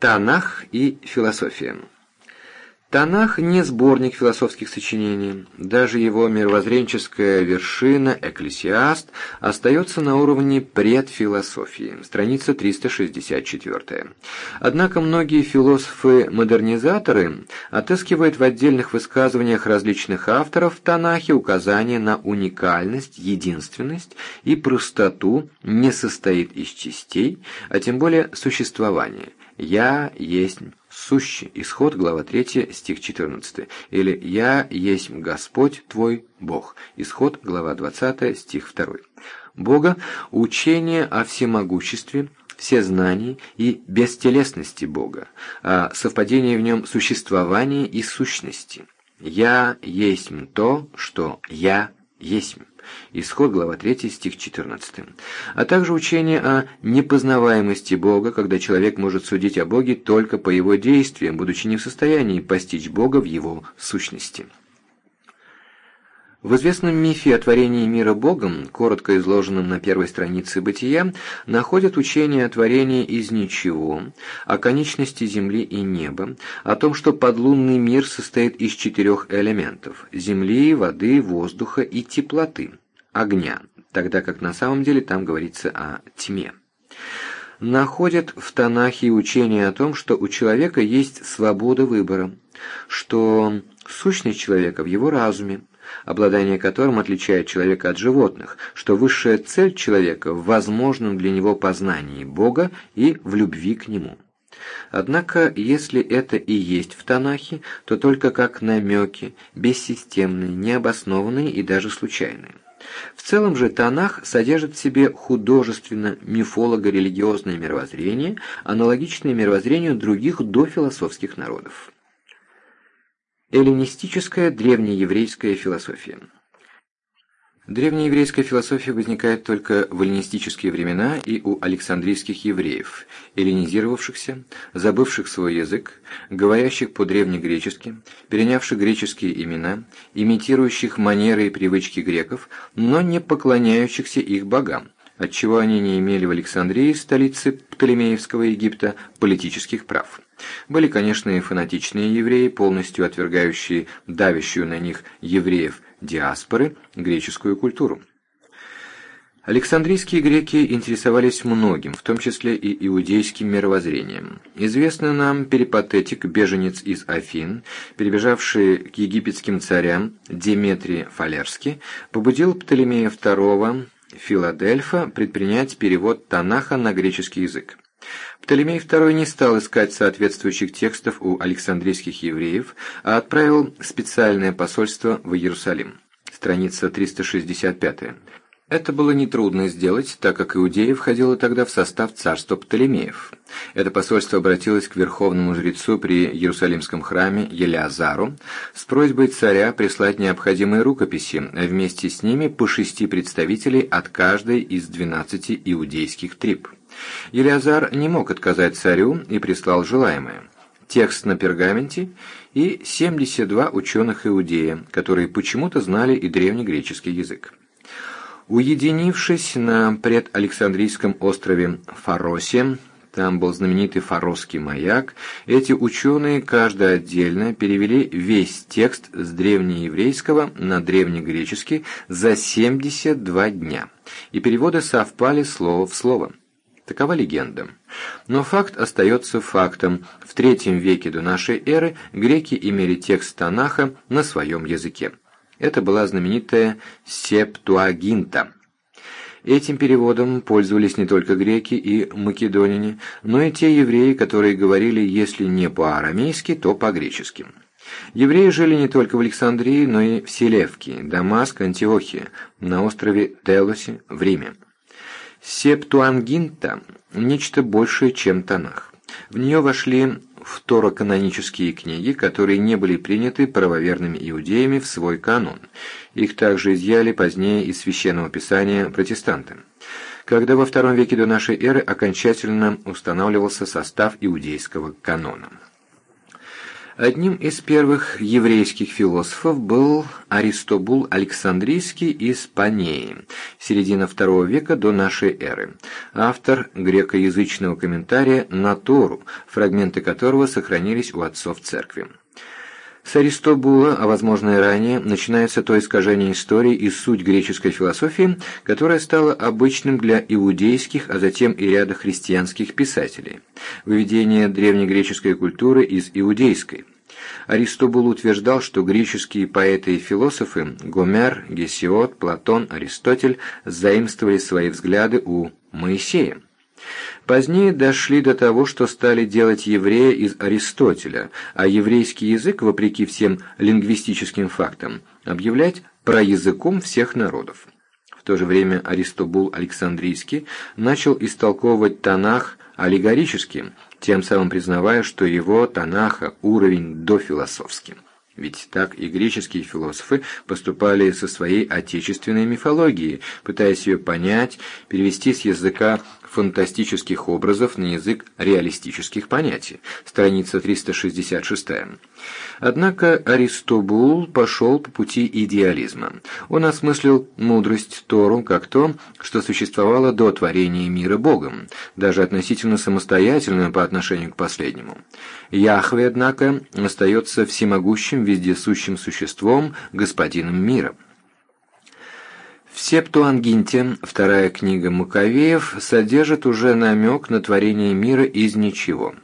Танах и философия. Танах не сборник философских сочинений. Даже его мировоззренческая вершина, экклесиаст, остается на уровне предфилософии, страница 364. Однако многие философы-модернизаторы отыскивают в отдельных высказываниях различных авторов в Танахе указания на уникальность, единственность и простоту не состоит из частей, а тем более существования. «Я есть сущий». Исход, глава 3, стих 14. Или «Я есть Господь твой Бог». Исход, глава 20, стих 2. Бога – учение о всемогуществе, всезнании и бестелесности Бога, о совпадении в нем существования и сущности. «Я есть то, что я есть». Исход, глава 3, стих 14. А также учение о непознаваемости Бога, когда человек может судить о Боге только по его действиям, будучи не в состоянии постичь Бога в его сущности. В известном мифе о творении мира Богом, коротко изложенном на первой странице «Бытия», находят учение о творении из ничего, о конечности земли и неба, о том, что подлунный мир состоит из четырех элементов – земли, воды, воздуха и теплоты, огня, тогда как на самом деле там говорится о тьме. Находят в Танахе учение о том, что у человека есть свобода выбора, что сущность человека в его разуме, обладание которым отличает человека от животных, что высшая цель человека в возможном для него познании Бога и в любви к Нему. Однако, если это и есть в Танахе, то только как намеки, бессистемные, необоснованные и даже случайные. В целом же Танах содержит в себе художественно-мифолого-религиозное мировоззрение, аналогичное мировоззрению других дофилософских народов. Эллинистическая древнееврейская философия. Древнееврейская философия возникает только в эллинистические времена и у александрийских евреев, эллинизировавшихся, забывших свой язык, говорящих по-древнегречески, перенявших греческие имена, имитирующих манеры и привычки греков, но не поклоняющихся их богам, отчего они не имели в Александрии, столице Птолемеевского Египта, политических прав. Были, конечно, и фанатичные евреи, полностью отвергающие давящую на них евреев диаспоры греческую культуру. Александрийские греки интересовались многим, в том числе и иудейским мировоззрением. Известный нам перипатетик, беженец из Афин, перебежавший к египетским царям Деметрий Фалерский, побудил Птолемея II Филадельфа предпринять перевод Танаха на греческий язык. Птолемей II не стал искать соответствующих текстов у александрийских евреев, а отправил специальное посольство в Иерусалим. Страница 365. Это было нетрудно сделать, так как Иудея входила тогда в состав царства Птолемеев. Это посольство обратилось к верховному жрецу при Иерусалимском храме Елеазару с просьбой царя прислать необходимые рукописи, а вместе с ними по шести представителей от каждой из двенадцати иудейских триб. Елеазар не мог отказать царю и прислал желаемое. Текст на пергаменте и 72 ученых иудея, которые почему-то знали и древнегреческий язык. Уединившись на предалександрийском острове Фаросе, там был знаменитый фаросский маяк, эти ученые, каждый отдельно, перевели весь текст с древнееврейского на древнегреческий за 72 дня, и переводы совпали слово в слово. Такова легенда. Но факт остается фактом. В третьем веке до нашей эры греки имели текст Танаха на своем языке. Это была знаменитая Септуагинта. Этим переводом пользовались не только греки и македоняне, но и те евреи, которые говорили, если не по-арамейски, то по-гречески. Евреи жили не только в Александрии, но и в Селевке, Дамаск, Антиохия, на острове Телосе, в Риме. Септуангинта – нечто большее, чем Танах. В нее вошли второканонические книги, которые не были приняты правоверными иудеями в свой канон. Их также изъяли позднее из Священного Писания протестанты. Когда во втором веке до нашей эры окончательно устанавливался состав иудейского канона. Одним из первых еврейских философов был Аристобул Александрийский из Панеи, середина II века до нашей эры, автор грекоязычного комментария на Тору, фрагменты которого сохранились у отцов церкви. С Аристобула, а возможно и ранее, начинается то искажение истории и суть греческой философии, которое стало обычным для иудейских, а затем и ряда христианских писателей. Выведение древнегреческой культуры из иудейской. Аристобул утверждал, что греческие поэты и философы Гомер, Гесиод, Платон, Аристотель заимствовали свои взгляды у Моисея. Позднее дошли до того, что стали делать еврея из Аристотеля, а еврейский язык, вопреки всем лингвистическим фактам, объявлять проязыком всех народов. В то же время Аристобул Александрийский начал истолковывать Танах аллегорически, тем самым признавая, что его Танаха уровень дофилософский. Ведь так и греческие философы поступали со своей отечественной мифологией, пытаясь ее понять, перевести с языка фантастических образов на язык реалистических понятий. Страница 366. Однако Аристобул пошел по пути идеализма. Он осмыслил мудрость Тору как то, что существовало до творения мира Богом, даже относительно самостоятельно по отношению к последнему. Яхве, однако, остается всемогущим вездесущим существом, господином мира. В Септуангинте, вторая книга Маковеев, содержит уже намек на творение мира из ничего.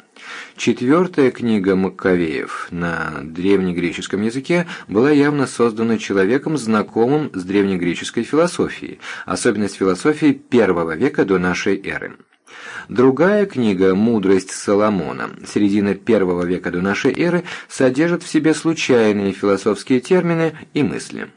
Четвертая книга Маккавеев на древнегреческом языке была явно создана человеком, знакомым с древнегреческой философией, особенно с философией первого века до нашей эры. Другая книга «Мудрость Соломона» середина первого века до нашей эры содержит в себе случайные философские термины и мысли.